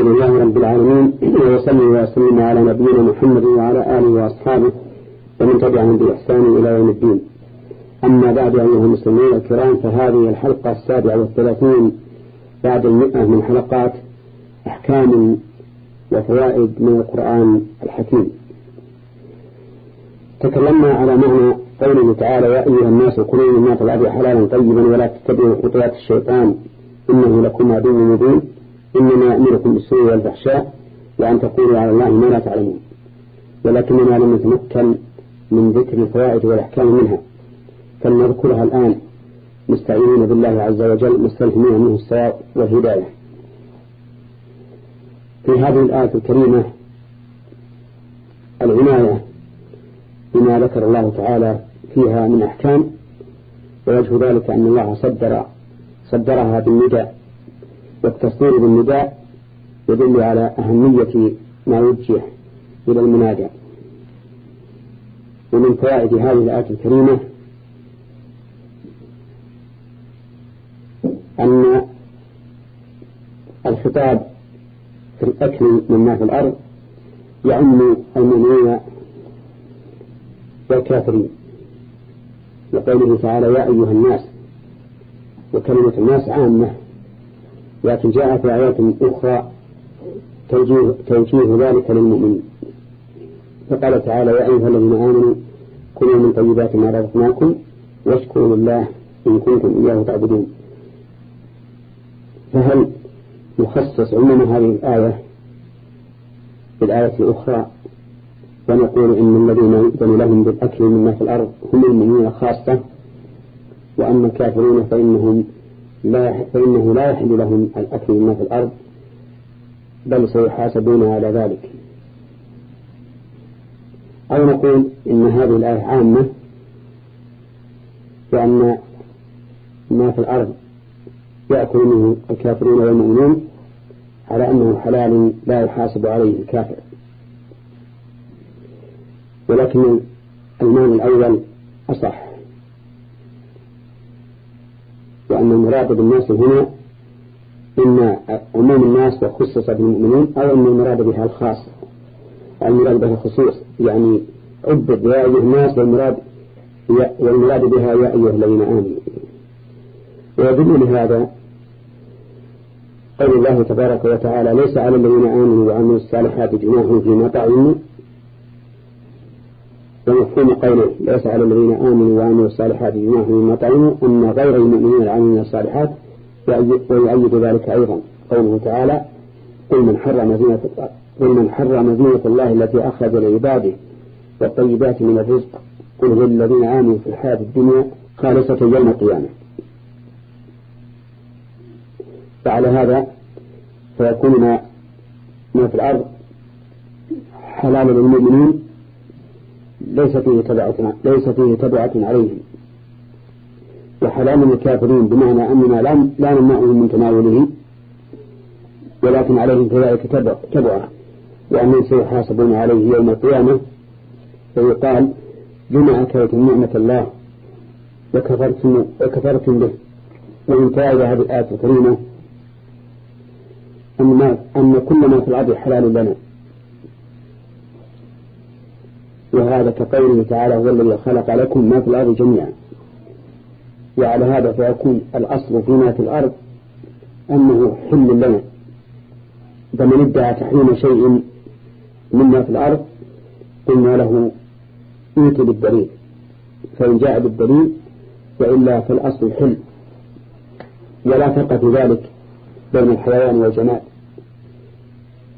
لله رب العالمين وصلي وسلم على نبينا محمد وعلى آله وأصحابه ومن تبعهم بإحسان إلى يوم الدين. أما بعد أيها المسلمين الكرام فهذه الحلقة السابعة والثلاثين بعد المئة من حلقات أحكام وفوائد من القرآن الحكيم. تكلمنا على معنى قوله تعالى يا أيها الناس كلوا مما في الأرض حلالا طيبا ولا تتبعوا خطوات الشيطان إنه لكم عدو مبين. إنما يأمركم بالسوء والفحشاء وأن تقولوا على الله ما لا تعلمون. ولكننا لم نتمكن من ذكر الفوائد والأحكام منها. فلنذكرها الآن. مستعينين بالله عز وجل مستلهمين منه الصواب والهداية. في هذه الآية الكريمة العناية بما ذكر الله تعالى فيها من أحكام ووجه ذلك أن الله صدر صدرها بالنداء. والتصدير بالنداء يدل على أهمية ما وجه إلى المنادى ومن فوائد هذه الآية الكريمة أن الخطاب في الأكل مما في الأرض يعم المؤمنين والكافرين. وقوله تعالى يا أيها الناس وكلمة الناس عامة. لكن جاء في آيات أخرى توجيه, توجيه ذلك للمؤمنين فقال تعالى يا أيها الذين آمنوا كلوا من طيبات ما رزقناكم واشكروا لله إن كنتم إياه تعبدون. فهل نخصص عموم هذه الآية بالآية الأخرى ونقول إن الذين يؤذن لهم بالأكل مما في الأرض هم المؤمنين خاصة وأما الكافرون فإنهم لا فإنه لا يحل لهم الأكل مما في الأرض بل سيحاسبون على ذلك. أو نقول إن هذه الآية عامة وأن ما في الأرض يأكل منه الكافرون والمؤمنون على أنه حلال لا يحاسب عليه الكافر. ولكن المعنى الأول أصح. وأن المراد بالناس هنا إما عموم الناس وخصص بالمؤمنين أو أن المراد بها الخاص. المراد بها الخصوص يعني عبد يا أيها الناس والمراد والمراد بها يا أيها الذين آمنوا. ويدل لهذا قول الله تبارك وتعالى ليس على الذين آمنوا وعملوا الصالحات جناح فيما طعموا ومفهوم قوله ليس على الذين آمنوا وعملوا الصالحات جناح مما طعموا أن غير المؤمنين العاملين الصالحات ويؤيد ذلك أيضا. قوله تعالى قل من حرم زينة قل من حرم زينة الله التي أخرج لعباده والطيبات من الرزق. قل هو الذين آمنوا في الحياة الدنيا خالصة يوم القيامة. فعلى هذا فيكون ما, ما في الأرض حلال للمؤمنين ليس فيه تبعة ليس فيه تبعة عليهم. وحلال الكافرين بمعنى أننا لا نمنعهم من تناوله ولكن عليهم كذلك تبعة. وأنهم سيحاسبون عليه يوم القيامة فيقال لما أكلتم نعمة الله وكفرتم, وكفرتم به ومن فائدة هذه الآية الكريمة أن, أن كل ما في الأرض حلال لنا. وهذا كقوله تعالى هو الذي خلق لكم ما في الأرض جميعا وعلى هذا فيكون الأصل فيما في الأرض أنه حل لنا. فمن ادعى تحريم شيء مما في الأرض قلنا له ائت بالدليل فإن جاء بالدليل وإلا فالأصل حل. ولا فرق في ذلك بين الحيوان والجماد.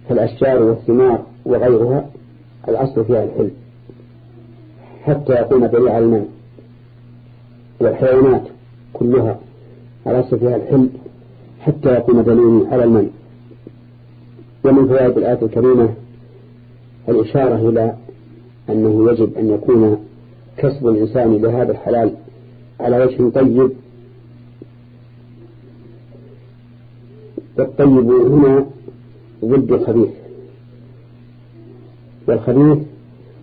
فالأشجار والثمار وغيرها الأصل فيها الحل. حتى يكون على المنع والحيوانات كلها على فيها الحل حتى يكون دليل على المنع ومن فوائد الآية الكريمة الإشارة إلى أنه يجب أن يكون كسب الإنسان لهذا الحلال على وجه طيب. والطيب هنا ضد الخبيث. والخبيث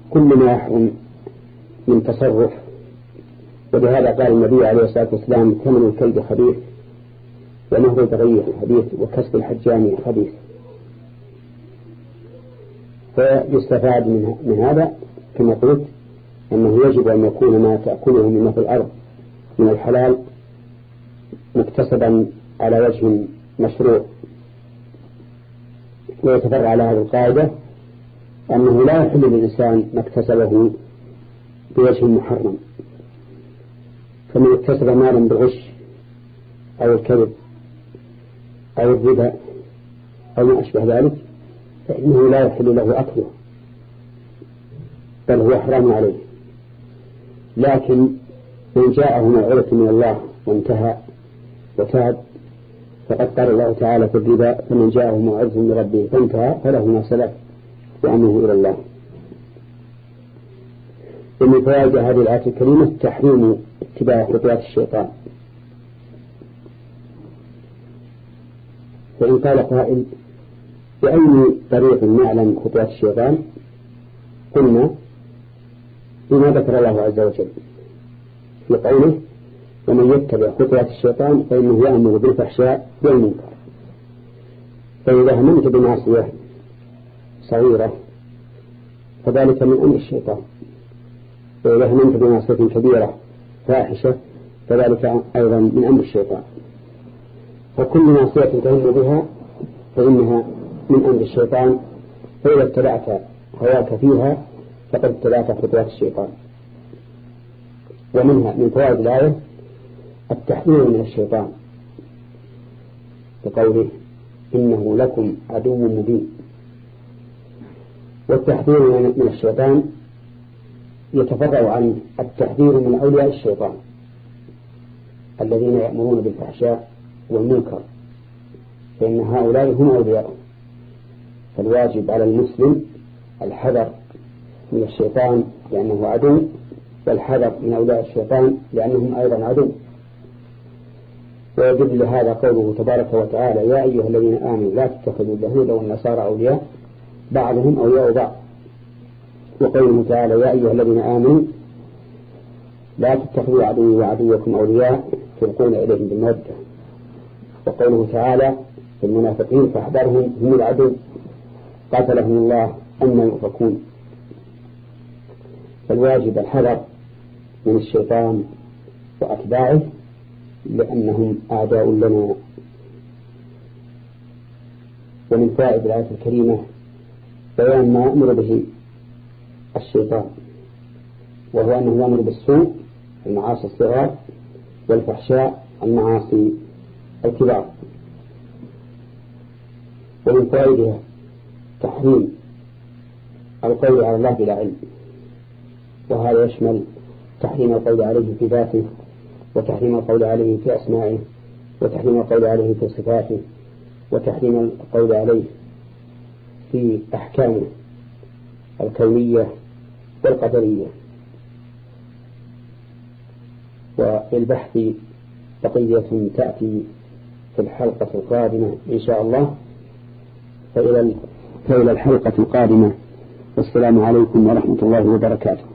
كل ما يحرم من تصرف. ولهذا قال النبي عليه الصلاة والسلام ثمن الكلب خبيث ونهر البغي خبيث وكسب الحجام خبيث. فيستفاد من هذا كما قلت أنه يجب أن يكون ما تأكله من في الأرض من الحلال مكتسبا على وجه مشروع. ويتفرع على هذه القاعدة أنه لا يحل للإنسان ما اكتسبه بوجه محرم. فمن اكتسب مالا بالغش أو الكذب أو الربا أو ما أشبه ذلك فإنه لا يحل له أكله بل هو حرام عليه. لكن من جاءه موعظة من الله وانتهى وتاب فقد قال الله تعالى في الربا فمن جاءه موعظة من ربه فانتهى فله ما سلف وأمره إلى الله. فوائد هذه الآية الكريمة تحريم اتباع خطوات الشيطان. فإن قال قائل بأي طريق نعلم خطوات الشيطان؟ قلنا بما ذكر الله عز وجل في قوله ومن يتبع خطوات الشيطان فإنه يأمر بالفحشاء والمنكر. فإذا هممت بمعصية صغيرة فذلك من أمر الشيطان. وإذا هممت بمعصية كبيرة فاحشة فذلك أيضا من أمر الشيطان. فكل معصية تهم بها فإنها من أمر الشيطان. فإذا اتبعت هواك فيها فقد اتبعت خطوات الشيطان. ومنها من فوائد الآية التحذير من الشيطان. بقوله إنه لكم عدو مبين. والتحذير من الشيطان يتفرع عن التحذير من أولياء الشيطان الذين يأمرون بالفحشاء والمنكر فإن هؤلاء هم أولياء فالواجب على المسلم الحذر من الشيطان لأنه عدو والحذر من أولياء الشيطان لأنهم أيضا عدو. ويدل لهذا قوله تبارك وتعالى يا أيها الذين آمنوا لا تتخذوا اليهود والنصارى أولياء بعضهم أولياء بعض. وقوله تعالى يا أيها الذين آمنوا لا تتخذوا عدوي وعدوكم أولياء تلقون إليهم بالمودة. وقوله تعالى في المنافقين فاحذرهم هم العدو. قاتلهم الله أن يؤفكون فالواجب الحذر من الشيطان وأتباعه لأنهم أعداء لنا. ومن فائد الآية الكريمة بيان ما يأمر به الشيطان وهو أنه يأمر بالسوء المعاصي الصغار والفحشاء المعاصي الكبار. ومن فائدها تحريم القول على الله بلا علم وهذا يشمل تحريم القول عليه في ذاته وتحريم القول عليه في أسمائه وتحريم القول عليه في صفاته وتحريم القول عليه في أحكامه الكونية والقدرية وللبحث بقية تأتي في الحلقة القادمة إن شاء الله. فإلى الحلقة القادمة. والسلام عليكم ورحمة الله وبركاته.